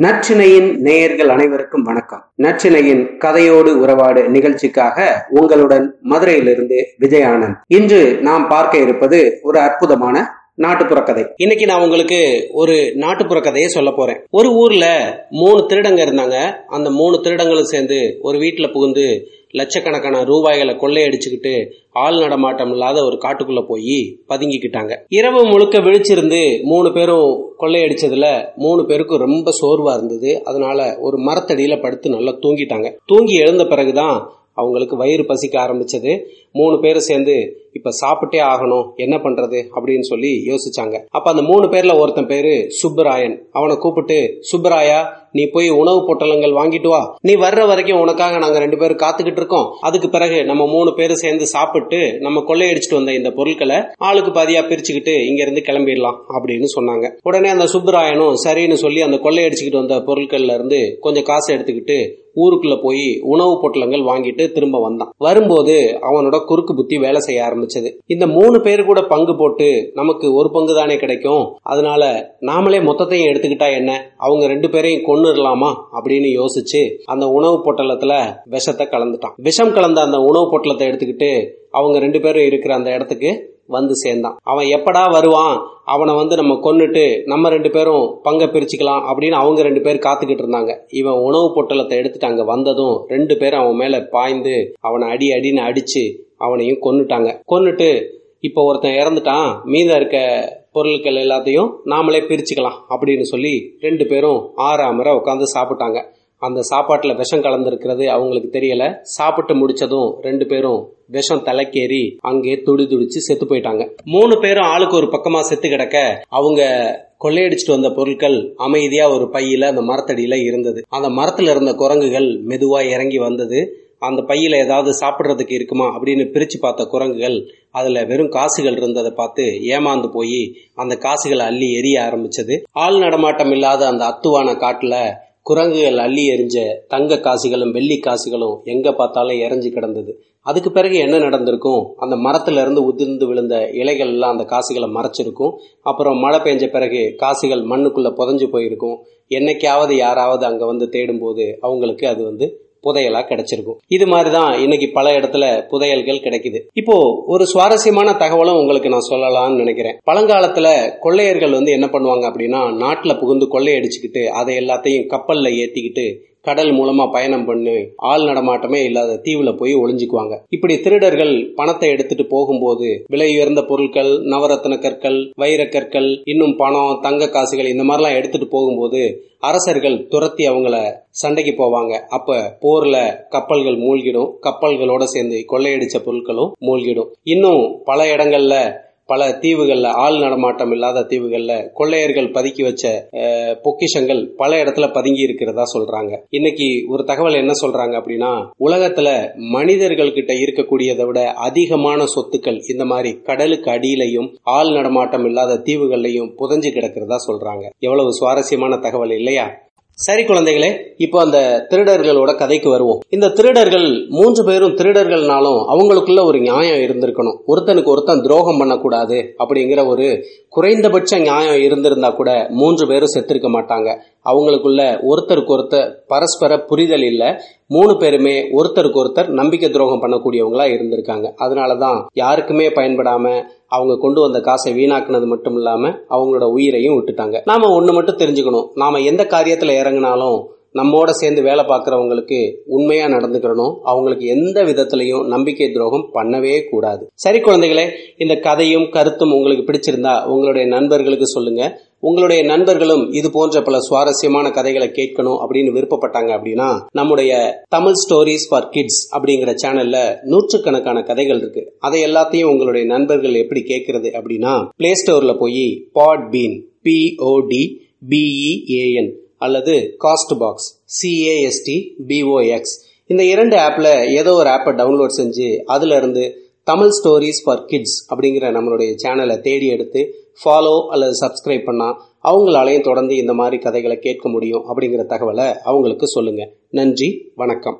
நச்சினையின் நேயர்கள் அனைவருக்கும் வணக்கம். நச்சினையின் கதையோடு உறவாடு நிகழ்ச்சிக்காக உங்களுடன் மதுரையிலிருந்து விஜயானந்த். இன்று நாம் பார்க்க இருப்பது ஒரு அற்புதமான நாட்டுப்புற கதை இன்னைக்கு நான் உங்களுக்கு ஒரு நாட்டுப்புற கதையை சொல்ல போறேன். ஒரு ஊர்ல மூணு திருடங்க இருந்தாங்க. அந்த மூணு திருடங்களும் சேர்ந்து ஒரு வீட்டுல புகுந்து லட்சக்கணக்கான ரூபாய்களை கொள்ளையடிச்சுக்கிட்டு ஆள் நடமாட்டம் இல்லாத ஒரு காட்டுக்குள்ள போய் பதுங்கிக்கிட்டாங்க. இரவு முழுக்க விழிச்சிருந்து மூணு பேரும் கொள்ளையடிச்சதுல மூணு பேருக்கும் ரொம்ப சோர்வா இருந்தது. அதனால ஒரு மரத்தடியில படுத்து நல்லா தூங்கிட்டாங்க. தூங்கி எழுந்த பிறகுதான் அவங்களுக்கு வயிறு பசிக்க ஆரம்பிச்சது. மூணு பேரும் சேர்ந்து இப்ப சாப்பிட்டே ஆகணும் என்ன பண்றது அப்படின்னு சொல்லி யோசிச்சாங்க. அப்ப அந்த மூணு பேர்ல ஒருத்தன் பேரு சுப்பராயன். அவனை கூப்பிட்டு சுப்பராயா நீ போய் உணவு பொட்டலங்கள் வாங்கிட்டு வா. நீ வர்ற வரைக்கும் உனக்காக நாங்க ரெண்டு பேரும் காத்துக்கிட்டு இருக்கோம். அதுக்கு பிறகு நம்ம மூணு பேரும் சேர்ந்து சாப்பிட்டு நம்ம கொள்ளையடிச்சிட்டு வந்த இந்த பொருட்களை ஆளுக்கு பாதியா பிரிச்சுக்கிட்டு இங்க இருந்து கிளம்பிடலாம் அப்படின்னு சொன்னாங்க. உடனே அந்த சுப்பராயனும் சரின்னு சொல்லி அந்த கொள்ளையடிச்சுக்கிட்டு வந்த பொருட்கள்ல இருந்து கொஞ்சம் காசு எடுத்துக்கிட்டு ஊருக்குள்ள போய் உணவு பொட்டலங்கள் வாங்கிட்டு திரும்ப வந்தான். வரும்போது அவனோட குறுக்கு புத்தி வேலை செய்ய ஆரம்பிச்சது. இந்த மூணு பேர் கூட பங்கு போட்டு நமக்கு ஒரு பங்கு தானே கிடைக்கும். அதனால நாமளே மொத்தத்தையும் எடுத்துக்கிட்டா என்ன? அவங்க ரெண்டு பேரையும் கொன்னுடலாமா அப்படின்னு யோசிச்சு அந்த உணவு பொட்டலத்துல விஷத்தை கலந்துட்டான். விஷம் கலந்த அந்த உணவு பொட்டலத்தை எடுத்துக்கிட்டு அவங்க ரெண்டு பேரும் இருக்கிற அந்த இடத்துக்கு வந்து சேர்ந்தான். அவன் எப்படா வருவான்? அவனை வந்து நம்ம கொன்னுட்டு நம்ம ரெண்டு பேரும் பங்கை பிரிச்சுக்கலாம் அப்படின்னு அவங்க ரெண்டு பேர் காத்துக்கிட்டு இருந்தாங்க. இவன் உணவு பொட்டலத்தை எடுத்துட்டு வந்ததும் ரெண்டு பேரும் அவன் மேல பாய்ந்து அவனை அடி அடின்னு அடிச்சு அவனையும் கொன்னுட்டாங்க. கொன்னுட்டு இப்போ ஒருத்தன் இறந்துட்டான் மீதம் இருக்க பொருட்கள் எல்லாத்தையும் நாமளே பிரிச்சுக்கலாம் அப்படின்னு சொல்லி ரெண்டு பேரும் ஆறாமரை உட்காந்து சாப்பிட்டாங்க. அந்த சாப்பாட்டில் விஷம் கலந்துருக்கிறது அவங்களுக்கு தெரியல. சாப்பிட்டு முடிச்சதும் ரெண்டு பேரும் விஷம் தலைக்கேறி அங்கே துடி துடிச்சு செத்து போயிட்டாங்க. மூணு பேரும் ஆளுக்கு ஒரு பக்கமா செத்து கிடக்க அவங்க கொள்ளையடிச்சிட்டு வந்த பொருட்கள் அமைதியா ஒரு பையில அந்த மரத்தடியில இருந்தது. அந்த மரத்துல இருந்த குரங்குகள் மெதுவா இறங்கி வந்தது. அந்த பையில ஏதாவது சாப்பிட்றதுக்கு இருக்குமா அப்படின்னு பிரிச்சு பார்த்த குரங்குகள் அதுல வெறும் காசுகள் இருந்ததை பார்த்து ஏமாந்து போய் அந்த காசுகளை அள்ளி எரிய ஆரம்பிச்சது. ஆள் நடமாட்டம் இல்லாத அந்த அத்துவான காட்டுல குரங்குகள் அள்ளி எரிஞ்ச தங்க காசுகளும் வெள்ளி காசுகளும் எங்கே பார்த்தாலும் எரிஞ்சு கிடந்தது. அதுக்கு பிறகு என்ன நடந்திருக்கும்? அந்த மரத்திலிருந்து உதிர்ந்து விழுந்த இலைகள் எல்லாம் அந்த காசுகளை மறைச்சிருக்கும். அப்புறம் மழை பெஞ்ச பிறகு காசுகள் மண்ணுக்குள்ளே புதஞ்சு போயிருக்கும். என்னைக்காவது யாராவது அங்கே வந்து தேடும்போது அவங்களுக்கு அது வந்து புதையலா கிடைச்சிருக்கும். இது மாதிரிதான் இன்னைக்கு பல இடத்துல புதையல்கள் கிடைக்குது. இப்போ ஒரு சுவாரஸ்யமான தகவலும் உங்களுக்கு நான் சொல்லலாம்னு நினைக்கிறேன். பழங்காலத்துல கொள்ளையர்கள் வந்து என்ன பண்ணுவாங்க அப்படின்னா நாட்டுல புகுந்து கொள்ளையடிச்சுக்கிட்டு அதை எல்லாத்தையும் கப்பல்ல ஏத்திக்கிட்டு கடல் மூலமா பயணம் பண்ணி ஆள் நடமாட்டமே இல்லாத தீவுல போய் ஒளிஞ்சுக்குவாங்க. இப்படி திருடர்கள் பணத்தை எடுத்துட்டு போகும்போது விலை உயர்ந்த பொருட்கள் நவரத்ன கற்கள் வைர கற்கள் இன்னும் பணம் தங்க காசுகள் இந்த மாதிரிலாம் எடுத்துட்டு போகும்போது அரசர்கள் துரத்தி அவங்கள சண்டைக்கு போவாங்க. அப்ப போர்ல கப்பல்கள் மூழ்கிடும். கப்பல்களோட சேர்ந்து கொள்ளையடிச்ச பொருட்களும் மூழ்கிடும். இன்னும் பல இடங்கள்ல பல தீவுகளில் ஆள் நடமாட்டம் இல்லாத தீவுகளில் கொள்ளையர்கள் பதுக்கி வச்ச பொக்கிஷங்கள் பல இடத்துல பதுங்கி இருக்கிறதா சொல்றாங்க. இன்னைக்கு ஒரு தகவல் என்ன சொல்றாங்க அப்படின்னா உலகத்துல மனிதர்கள் கிட்ட இருக்கக்கூடியதை விட அதிகமான சொத்துக்கள் இந்த மாதிரி கடலுக்கு அடியிலையும் ஆள் நடமாட்டம் இல்லாத தீவுகள்லையும் புதஞ்சு கிடக்கிறதா சொல்றாங்க. எவ்வளவு சுவாரஸ்யமான தகவல் இல்லையா? சரி குழந்தைகளே இப்போ அந்த திருடர்களோட கதைக்கு வருவோம். இந்த திருடர்கள் மூன்று பேரும் திருடர்கள்னாலும் அவங்களுக்குள்ள ஒரு நியாயம் இருந்திருக்கணும். ஒருத்தனுக்கு ஒருத்தன் துரோகம் பண்ணக்கூடாது அப்படிங்கிற ஒரு குறைந்தபட்ச நியாயம் இருந்திருந்தா கூட மூன்று பேரும் செத்திருக்க மாட்டாங்க. அவங்களுக்குள்ள ஒருத்தருக்கு ஒருத்தர் பரஸ்பர புரிதல் இல்லை. மூணு பேருமே ஒருத்தருக்கு ஒருத்தர் நம்பிக்கை துரோகம் பண்ணக்கூடியவங்களா இருந்திருக்காங்க. அதனால தான் யாருக்குமே பயன்படாம அவங்க கொண்டு வந்த காசை வீணாக்குனது மட்டும் இல்லாம அவங்களோட உயிரையும் விட்டுட்டாங்க. நாம ஒண்ணு மட்டும் தெரிஞ்சுக்கணும். நாம எந்த காரியத்துல இறங்கினாலும் நம்மோட சேர்ந்து வேலை பார்க்குறவங்களுக்கு உண்மையாக நடந்துக்கிறணும் அவங்களுக்கு எந்த விதத்திலையும் நம்பிக்கை துரோகம் பண்ணவே கூடாது. சரி குழந்தைகளே இந்த கதையும் கருத்தும் உங்களுக்கு பிடிச்சிருந்தா உங்களுடைய நண்பர்களுக்கு சொல்லுங்க. உங்களுடைய நண்பர்களும் இது போன்ற பல சுவாரஸ்யமான கதைகளை கேட்கணும் அப்படின்னு விருப்பப்பட்டாங்க அப்படின்னா நம்முடைய தமிழ் ஸ்டோரிஸ் ஃபார் கிட்ஸ் அப்படிங்கிற சேனல்ல நூற்றுக்கணக்கான கதைகள் இருக்கு. அதை எல்லாத்தையும் உங்களுடைய நண்பர்கள் எப்படி கேட்கறது அப்படின்னா பிளே ஸ்டோர்ல போய் Podbean P O D B E A N அல்லது Castbox C A S T B O X இந்த இரண்டு ஆப்பில் ஏதோ ஒரு ஆப்பை டவுன்லோட் செஞ்சு அதிலிருந்து தமிழ் ஸ்டோரிஸ் ஃபார் கிட்ஸ் அப்படிங்கிற நம்மளுடைய சேனலை தேடி எடுத்து ஃபாலோ அல்லது சப்ஸ்கிரைப் பண்ணால் அவங்களாலையும் தொடர்ந்து இந்த மாதிரி கதைகளை கேட்க முடியும் அப்படிங்கிற தகவலை அவங்களுக்கு சொல்லுங்கள் நன்றி வணக்கம்.